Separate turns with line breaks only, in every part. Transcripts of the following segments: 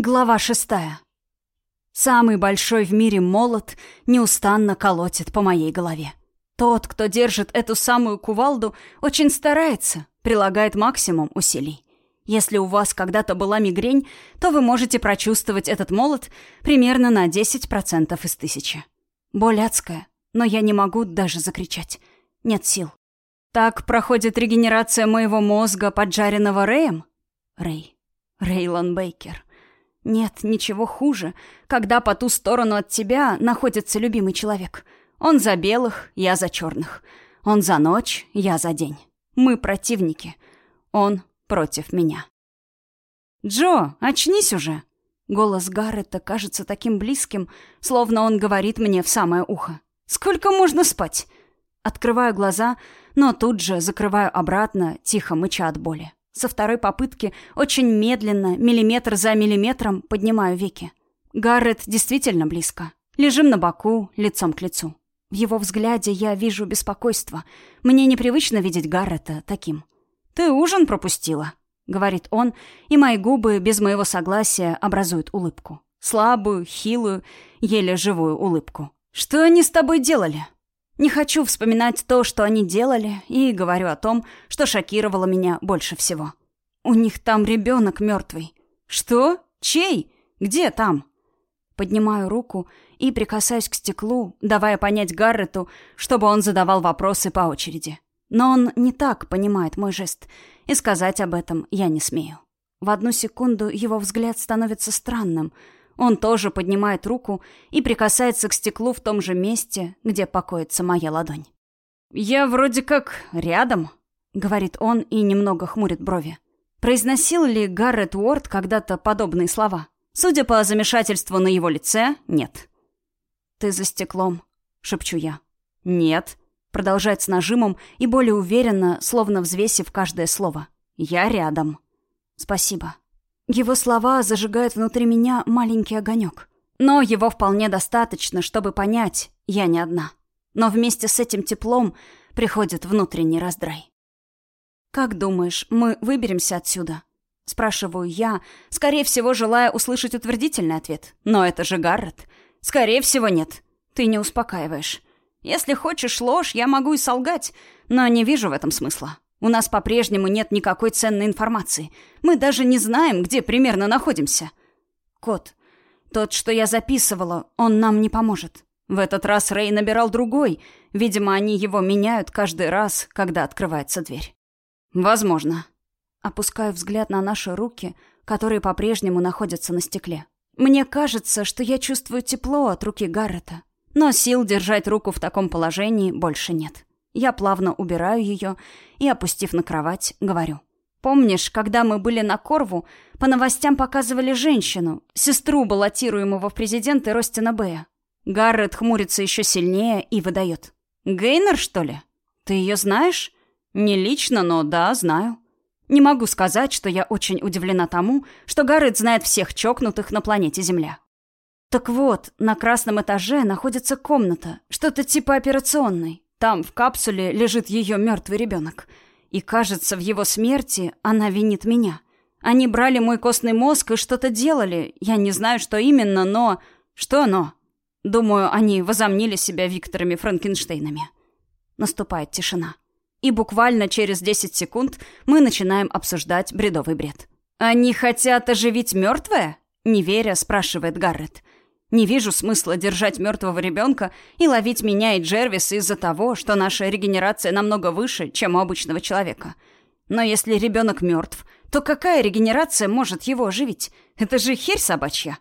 Глава шестая. Самый большой в мире молот неустанно колотит по моей голове. Тот, кто держит эту самую кувалду, очень старается, прилагает максимум усилий. Если у вас когда-то была мигрень, то вы можете прочувствовать этот молот примерно на 10% из тысячи. Боль адская, но я не могу даже закричать. Нет сил. Так проходит регенерация моего мозга, поджаренного Рэем? Рэй. Рейлон Бейкер. Нет, ничего хуже, когда по ту сторону от тебя находится любимый человек. Он за белых, я за черных. Он за ночь, я за день. Мы противники. Он против меня. «Джо, очнись уже!» Голос Гаррета кажется таким близким, словно он говорит мне в самое ухо. «Сколько можно спать?» Открываю глаза, но тут же закрываю обратно, тихо мыча от боли. Со второй попытки очень медленно, миллиметр за миллиметром, поднимаю веки. Гаррет действительно близко. Лежим на боку, лицом к лицу. В его взгляде я вижу беспокойство. Мне непривычно видеть Гаррета таким. «Ты ужин пропустила», — говорит он, и мои губы без моего согласия образуют улыбку. Слабую, хилую, еле живую улыбку. «Что они с тобой делали?» Не хочу вспоминать то, что они делали, и говорю о том, что шокировало меня больше всего. У них там ребенок мертвый. Что? Чей? Где там? Поднимаю руку и прикасаюсь к стеклу, давая понять Гаррету, чтобы он задавал вопросы по очереди. Но он не так понимает мой жест, и сказать об этом я не смею. В одну секунду его взгляд становится странным — он тоже поднимает руку и прикасается к стеклу в том же месте, где покоится моя ладонь. «Я вроде как рядом», — говорит он и немного хмурит брови. Произносил ли Гаррет Уорд когда-то подобные слова? Судя по замешательству на его лице, нет. «Ты за стеклом», — шепчу я. «Нет», — продолжает с нажимом и более уверенно, словно взвесив каждое слово. «Я рядом». «Спасибо», его слова зажигают внутри меня маленький огонек. Но его вполне достаточно, чтобы понять, я не одна. Но вместе с этим теплом приходит внутренний раздрай. «Как думаешь, мы выберемся отсюда?» Спрашиваю я, скорее всего, желая услышать утвердительный ответ. Но это же Гаррет. Скорее всего, нет. Ты не успокаиваешь. Если хочешь ложь, я могу и солгать, но не вижу в этом смысла. У нас по-прежнему нет никакой ценной информации. Мы даже не знаем, где примерно находимся. Кот, тот, что я записывала, он нам не поможет. В этот раз Рэй набирал другой. Видимо, они его меняют каждый раз, когда открывается дверь. Возможно. Опускаю взгляд на наши руки, которые по-прежнему находятся на стекле. Мне кажется, что я чувствую тепло от руки Гаррета. Но сил держать руку в таком положении больше нет. Я плавно убираю ее и, опустив на кровать, говорю. «Помнишь, когда мы были на Корву, по новостям показывали женщину, сестру баллотируемого в президенты Ростина Бэя?» Гаррет хмурится еще сильнее и выдает. «Гейнер, что ли? Ты ее знаешь?» «Не лично, но да, знаю». Не могу сказать, что я очень удивлена тому, что Гаррет знает всех чокнутых на планете Земля. Так вот, на красном этаже находится комната, что-то типа операционной. Там, в капсуле, лежит ее мертвый ребенок. И, кажется, в его смерти она винит меня. Они брали мой костный мозг и что-то делали. Я не знаю, что именно, но... Что но? Думаю, они возомнили себя Викторами Франкенштейнами. Наступает тишина. И буквально через 10 секунд мы начинаем обсуждать бредовый бред. «Они хотят оживить мертвое?» Не веря, спрашивает Гаррет. Не вижу смысла держать мертвого ребенка и ловить меня и Джервис из-за того, что наша регенерация намного выше, чем у обычного человека. Но если ребенок мертв, то какая регенерация может его оживить? Это же херь собачья.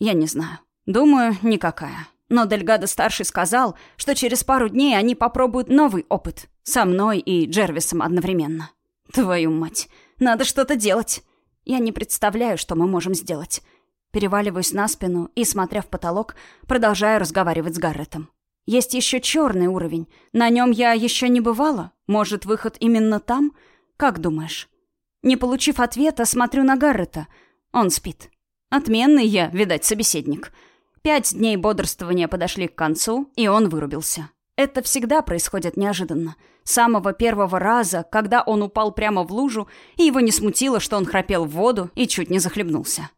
Я не знаю. Думаю, никакая. Но Дельгадо-старший сказал, что через пару дней они попробуют новый опыт. Со мной и Джервисом одновременно. Твою мать. Надо что-то делать. Я не представляю, что мы можем сделать. Переваливаюсь на спину и, смотря в потолок, продолжаю разговаривать с Гарретом. Есть еще черный уровень. На нем я еще не бывала. Может, выход именно там? Как думаешь? Не получив ответа, смотрю на Гаррета. Он спит. Отменный я, видать, собеседник. Пять дней бодрствования подошли к концу, и он вырубился. Это всегда происходит неожиданно. С самого первого раза, когда он упал прямо в лужу, и его не смутило, что он храпел в воду и чуть не захлебнулся.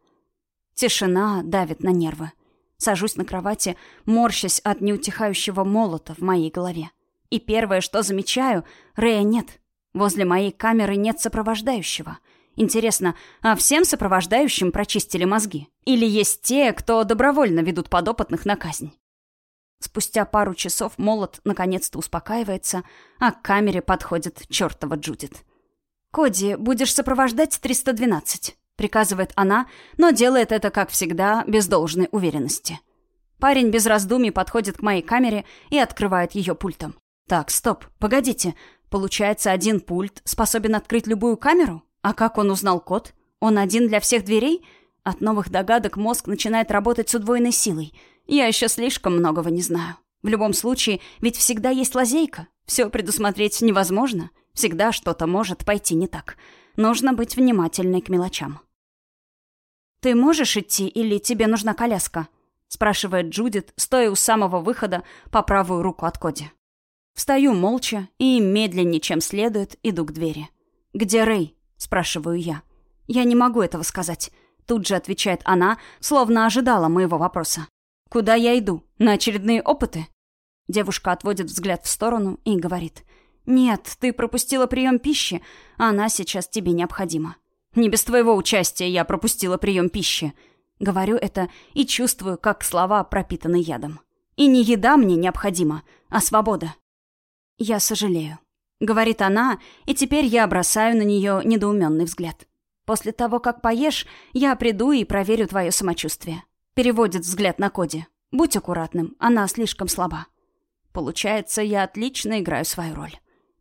Тишина давит на нервы. Сажусь на кровати, морщась от неутихающего молота в моей голове. И первое, что замечаю, Рэя нет. Возле моей камеры нет сопровождающего. Интересно, а всем сопровождающим прочистили мозги? Или есть те, кто добровольно ведут подопытных на казнь? Спустя пару часов молот наконец-то успокаивается, а к камере подходит чертова Джудит. «Коди, будешь сопровождать 312», — приказывает она, но делает это, как всегда, без должной уверенности. Парень без раздумий подходит к моей камере и открывает ее пультом. Так, стоп, погодите. Получается, один пульт способен открыть любую камеру? А как он узнал код? Он один для всех дверей? От новых догадок мозг начинает работать с удвоенной силой. Я еще слишком многого не знаю. В любом случае, ведь всегда есть лазейка. Все предусмотреть невозможно. Всегда что-то может пойти не так. Нужно быть внимательной к мелочам. «Ты можешь идти или тебе нужна коляска?» — спрашивает Джудит, стоя у самого выхода по правую руку от Коди. Встаю молча и медленнее, чем следует, иду к двери. «Где Рэй?» — спрашиваю я. «Я не могу этого сказать», — тут же отвечает она, словно ожидала моего вопроса. «Куда я иду? На очередные опыты?» Девушка отводит взгляд в сторону и говорит. «Нет, ты пропустила прием пищи, она сейчас тебе необходима». «Не без твоего участия я пропустила прием пищи». Говорю это и чувствую, как слова пропитаны ядом. «И не еда мне необходима, а свобода». «Я сожалею», — говорит она, и теперь я бросаю на нее недоуменный взгляд. «После того, как поешь, я приду и проверю твое самочувствие». Переводит взгляд на Коди. «Будь аккуратным, она слишком слаба». Получается, я отлично играю свою роль.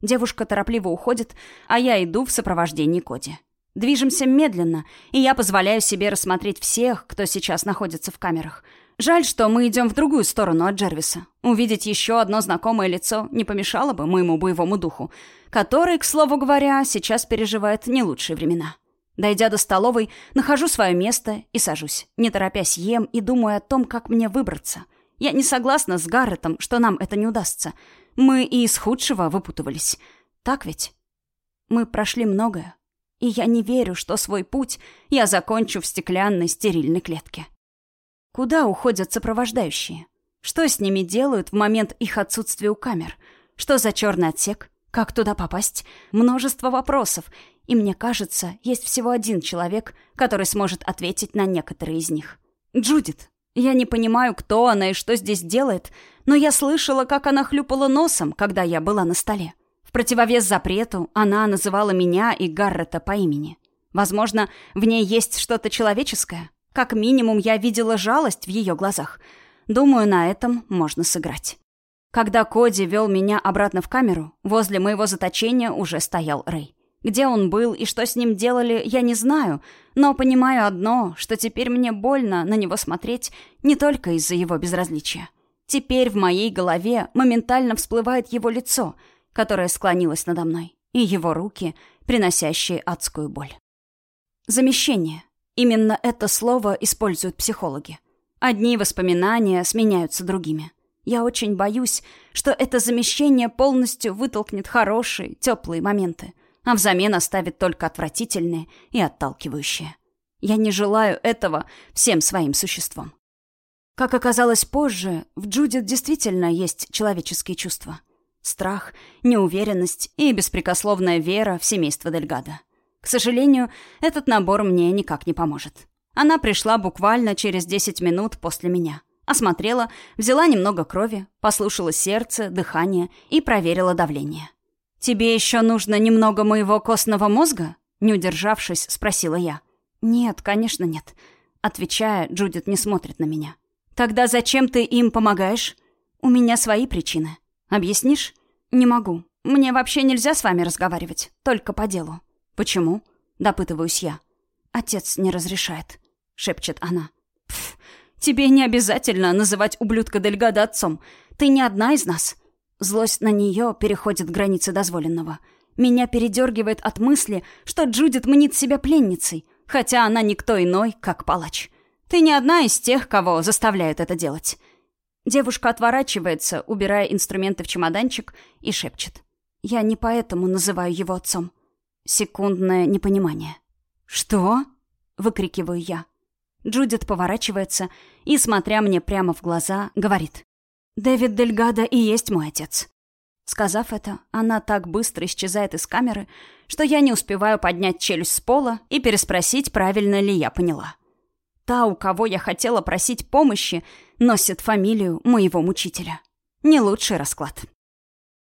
Девушка торопливо уходит, а я иду в сопровождении Коди. Движемся медленно, и я позволяю себе рассмотреть всех, кто сейчас находится в камерах — Жаль, что мы идем в другую сторону от Джервиса. Увидеть еще одно знакомое лицо не помешало бы моему боевому духу, который, к слову говоря, сейчас переживает не лучшие времена. Дойдя до столовой, нахожу свое место и сажусь, не торопясь ем и думаю о том, как мне выбраться. Я не согласна с Гарретом, что нам это не удастся. Мы и из худшего выпутывались. Так ведь? Мы прошли многое, и я не верю, что свой путь я закончу в стеклянной стерильной клетке. Куда уходят сопровождающие? Что с ними делают в момент их отсутствия у камер? Что за черный отсек? Как туда попасть? Множество вопросов. И мне кажется, есть всего один человек, который сможет ответить на некоторые из них. Джудит. Я не понимаю, кто она и что здесь делает, но я слышала, как она хлюпала носом, когда я была на столе. В противовес запрету она называла меня и Гаррета по имени. Возможно, в ней есть что-то человеческое, как минимум, я видела жалость в ее глазах. Думаю, на этом можно сыграть. Когда Коди вел меня обратно в камеру, возле моего заточения уже стоял Рэй. Где он был и что с ним делали, я не знаю, но понимаю одно, что теперь мне больно на него смотреть не только из-за его безразличия. Теперь в моей голове моментально всплывает его лицо, которое склонилось надо мной, и его руки, приносящие адскую боль. Замещение. Именно это слово используют психологи. Одни воспоминания сменяются другими. Я очень боюсь, что это замещение полностью вытолкнет хорошие, теплые моменты, а взамен оставит только отвратительные и отталкивающие. Я не желаю этого всем своим существом. Как оказалось позже, в Джудит действительно есть человеческие чувства. Страх, неуверенность и беспрекословная вера в семейство Дельгада. К сожалению, этот набор мне никак не поможет. Она пришла буквально через 10 минут после меня. Осмотрела, взяла немного крови, послушала сердце, дыхание и проверила давление. «Тебе еще нужно немного моего костного мозга?» Не удержавшись, спросила я. «Нет, конечно, нет». Отвечая, Джудит не смотрит на меня. «Тогда зачем ты им помогаешь?» «У меня свои причины. Объяснишь?» «Не могу. Мне вообще нельзя с вами разговаривать. Только по делу». «Почему?» — допытываюсь я. «Отец не разрешает», — шепчет она. «Пф, тебе не обязательно называть ублюдка Дельгада отцом. Ты не одна из нас». Злость на нее переходит границы дозволенного. Меня передергивает от мысли, что Джудит мнит себя пленницей, хотя она никто иной, как палач. Ты не одна из тех, кого заставляют это делать. Девушка отворачивается, убирая инструменты в чемоданчик, и шепчет. «Я не поэтому называю его отцом. Секундное непонимание. «Что?» — выкрикиваю я. Джудит поворачивается и, смотря мне прямо в глаза, говорит. «Дэвид Дельгадо и есть мой отец». Сказав это, она так быстро исчезает из камеры, что я не успеваю поднять челюсть с пола и переспросить, правильно ли я поняла. Та, у кого я хотела просить помощи, носит фамилию моего мучителя. Не лучший расклад.